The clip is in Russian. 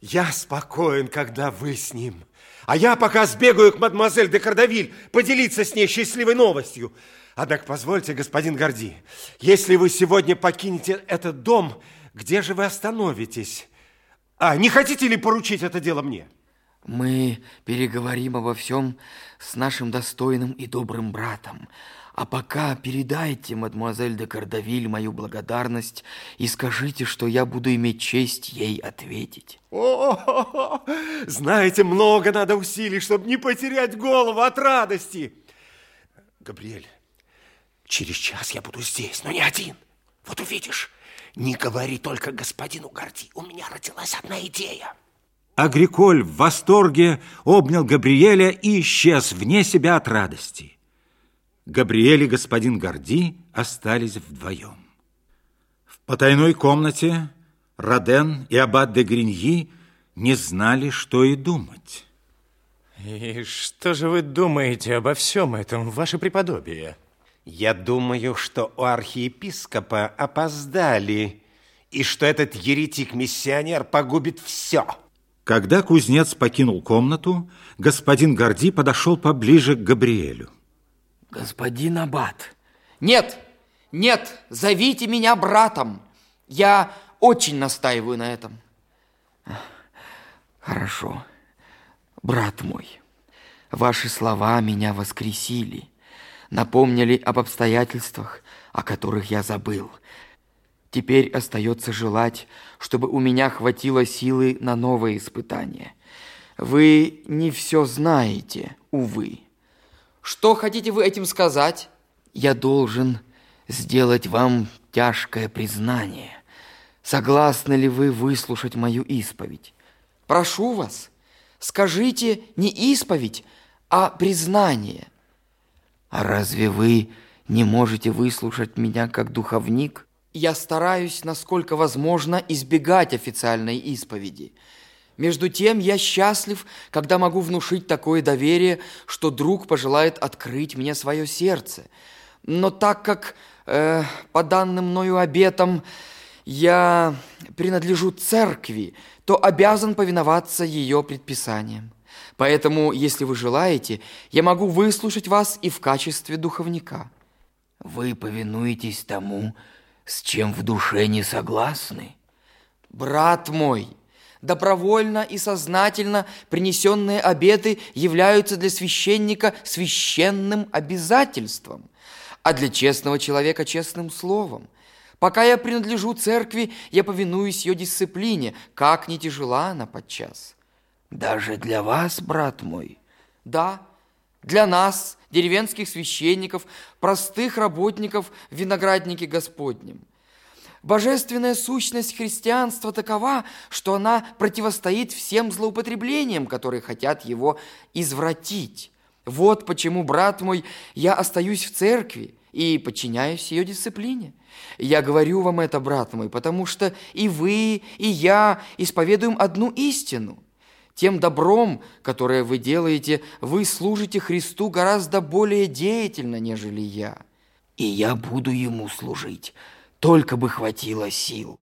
Я спокоен, когда вы с ним. А я пока сбегаю к мадемуазель де Кардавиль поделиться с ней счастливой новостью. Однако позвольте, господин Горди, если вы сегодня покинете этот дом, где же вы остановитесь? А не хотите ли поручить это дело мне? Мы переговорим обо всем с нашим достойным и добрым братом. А пока передайте, мадемуазель де Кардавиль, мою благодарность и скажите, что я буду иметь честь ей ответить. О, знаете, много надо усилий, чтобы не потерять голову от радости. Габриэль, через час я буду здесь, но не один. Вот увидишь. Не говори только господину Горди. У меня родилась одна идея. Агриколь в восторге обнял Габриэля и исчез вне себя от радости. Габриэль и господин Горди остались вдвоем. В потайной комнате Роден и аббат де Гриньи не знали, что и думать. И что же вы думаете обо всем этом, ваше преподобие? Я думаю, что у архиепископа опоздали, и что этот еретик-миссионер погубит все. Когда кузнец покинул комнату, господин Горди подошел поближе к Габриэлю. Господин Аббат. Нет, нет, зовите меня братом. Я очень настаиваю на этом. Хорошо, брат мой, ваши слова меня воскресили, напомнили об обстоятельствах, о которых я забыл. Теперь остается желать, чтобы у меня хватило силы на новые испытания. Вы не все знаете, увы. Что хотите вы этим сказать? Я должен сделать вам тяжкое признание. Согласны ли вы выслушать мою исповедь? Прошу вас, скажите не исповедь, а признание. А разве вы не можете выслушать меня как духовник? Я стараюсь, насколько возможно, избегать официальной исповеди – между тем я счастлив, когда могу внушить такое доверие, что друг пожелает открыть мне свое сердце. Но так как, э, по данным мною обетам, я принадлежу церкви, то обязан повиноваться ее предписаниям. Поэтому, если вы желаете, я могу выслушать вас и в качестве духовника. Вы повинуетесь тому, с чем в душе не согласны? Брат мой, Добровольно и сознательно принесенные обеты являются для священника священным обязательством, а для честного человека честным словом. Пока я принадлежу церкви, я повинуюсь ее дисциплине, как не тяжела она подчас. Даже для вас, брат мой? Да, для нас, деревенских священников, простых работников в винограднике Господнем. Божественная сущность христианства такова, что она противостоит всем злоупотреблениям, которые хотят его извратить. Вот почему, брат мой, я остаюсь в церкви и подчиняюсь ее дисциплине. Я говорю вам это, брат мой, потому что и вы, и я исповедуем одну истину. Тем добром, которое вы делаете, вы служите Христу гораздо более деятельно, нежели я. И я буду Ему служить, только бы хватило сил.